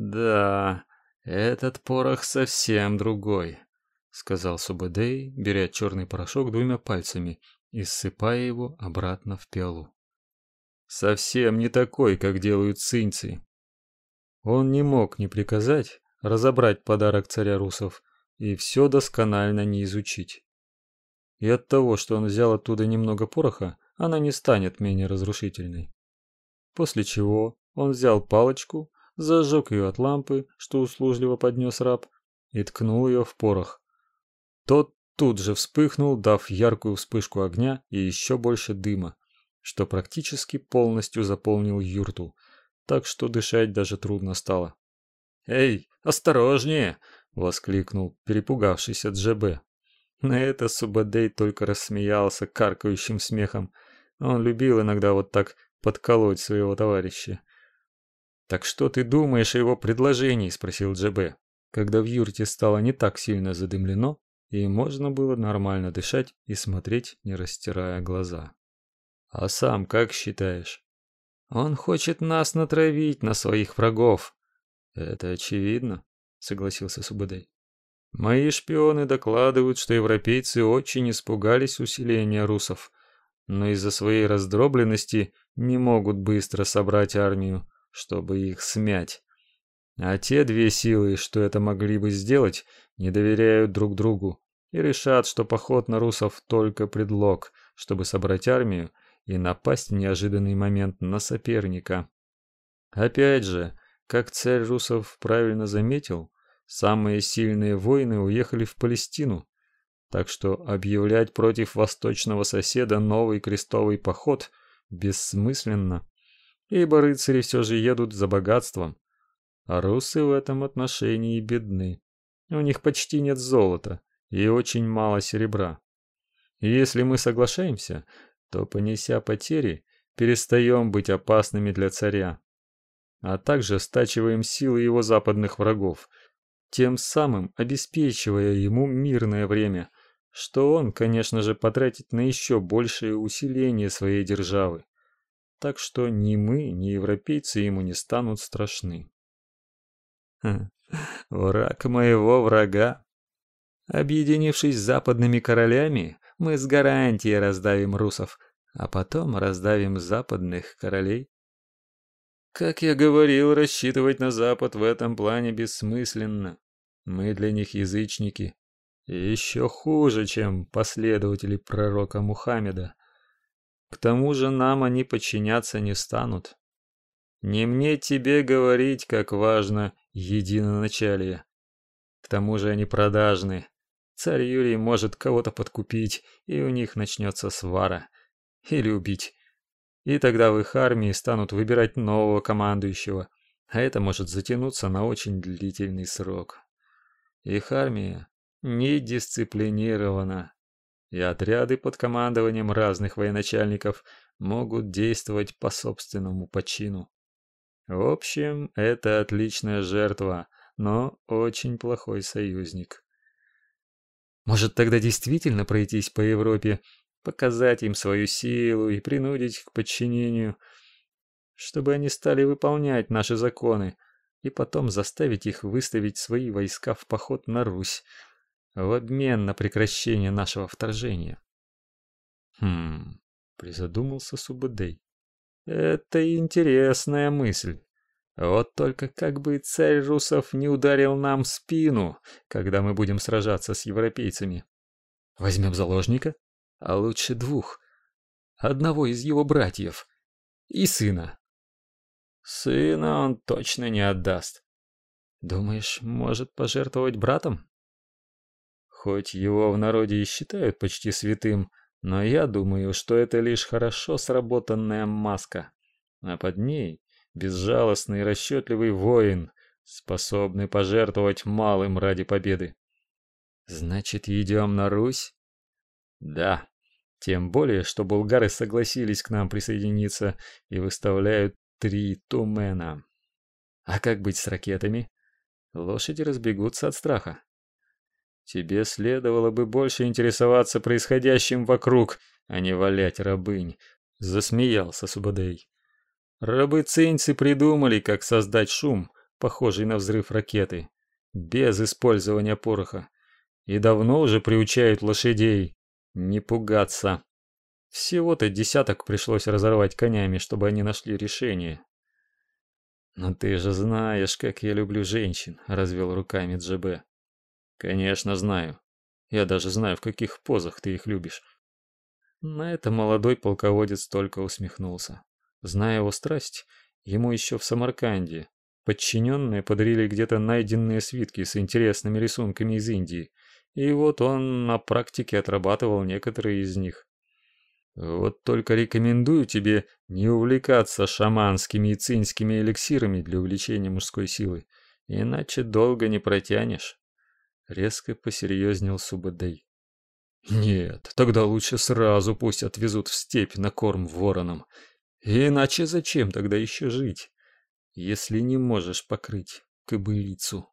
Да, этот порох совсем другой, сказал Субэдэй, беря черный порошок двумя пальцами и ссыпая его обратно в пиалу. Совсем не такой, как делают цинцы. Он не мог не приказать разобрать подарок царя русов и все досконально не изучить. И от того, что он взял оттуда немного пороха, она не станет менее разрушительной. После чего он взял палочку, зажег ее от лампы, что услужливо поднес раб, и ткнул ее в порох. Тот тут же вспыхнул, дав яркую вспышку огня и еще больше дыма, что практически полностью заполнил юрту, так что дышать даже трудно стало. "Эй, осторожнее!" воскликнул перепугавшийся Джебе. На это Субадей только рассмеялся каркающим смехом. Он любил иногда вот так подколоть своего товарища. Так что ты думаешь о его предложении, спросил Джебе, когда в юрте стало не так сильно задымлено, и можно было нормально дышать и смотреть, не растирая глаза. А сам как считаешь? Он хочет нас натравить на своих врагов. Это очевидно, согласился Субадей. Мои шпионы докладывают, что европейцы очень испугались усиления русов, но из-за своей раздробленности не могут быстро собрать армию, чтобы их смять. А те две силы, что это могли бы сделать, не доверяют друг другу и решат, что поход на русов только предлог, чтобы собрать армию и напасть в неожиданный момент на соперника. Опять же, как царь русов правильно заметил, Самые сильные воины уехали в Палестину, так что объявлять против восточного соседа новый крестовый поход бессмысленно, ибо рыцари все же едут за богатством, а русы в этом отношении бедны. У них почти нет золота и очень мало серебра. И если мы соглашаемся, то понеся потери, перестаем быть опасными для царя, а также стачиваем силы его западных врагов, тем самым обеспечивая ему мирное время, что он, конечно же, потратит на еще большее усиление своей державы. Так что ни мы, ни европейцы ему не станут страшны. Враг моего врага. Объединившись с западными королями, мы с гарантией раздавим русов, а потом раздавим западных королей. Как я говорил, рассчитывать на Запад в этом плане бессмысленно. Мы для них язычники, еще хуже, чем последователи пророка Мухаммеда. К тому же нам они подчиняться не станут. Не мне тебе говорить, как важно единоначалие. К тому же они продажны. Царь Юрий может кого-то подкупить, и у них начнется свара. Или убить. И тогда в их армии станут выбирать нового командующего, а это может затянуться на очень длительный срок. Их армия не дисциплинирована, и отряды под командованием разных военачальников могут действовать по собственному почину. В общем, это отличная жертва, но очень плохой союзник. Может, тогда действительно пройтись по Европе показать им свою силу и принудить к подчинению, чтобы они стали выполнять наши законы, и потом заставить их выставить свои войска в поход на Русь в обмен на прекращение нашего вторжения. Хм, призадумался Субэдэй. Это интересная мысль. Вот только как бы царь русов не ударил нам в спину, когда мы будем сражаться с европейцами. Возьмем заложника? а лучше двух. Одного из его братьев и сына. Сына он точно не отдаст. Думаешь, может пожертвовать братом? Хоть его в народе и считают почти святым, но я думаю, что это лишь хорошо сработанная маска, а под ней безжалостный и расчетливый воин, способный пожертвовать малым ради победы. Значит, идем на Русь? Да. Тем более, что булгары согласились к нам присоединиться и выставляют три тумена. А как быть с ракетами? Лошади разбегутся от страха. Тебе следовало бы больше интересоваться происходящим вокруг, а не валять рабынь, засмеялся Субадей. Рабы-цинцы придумали, как создать шум, похожий на взрыв ракеты, без использования пороха. И давно уже приучают лошадей не пугаться. Всего-то десяток пришлось разорвать конями, чтобы они нашли решение. «Но ты же знаешь, как я люблю женщин», — развел руками Джебе. «Конечно знаю. Я даже знаю, в каких позах ты их любишь». На это молодой полководец только усмехнулся. Зная его страсть, ему еще в Самарканде подчиненные подарили где-то найденные свитки с интересными рисунками из Индии, и вот он на практике отрабатывал некоторые из них. Вот только рекомендую тебе не увлекаться шаманскими и цинскими эликсирами для увеличения мужской силы, иначе долго не протянешь. Резко посерьезнел Субадей. Нет, тогда лучше сразу пусть отвезут в степь на корм воронам. Иначе зачем тогда еще жить, если не можешь покрыть кобылицу?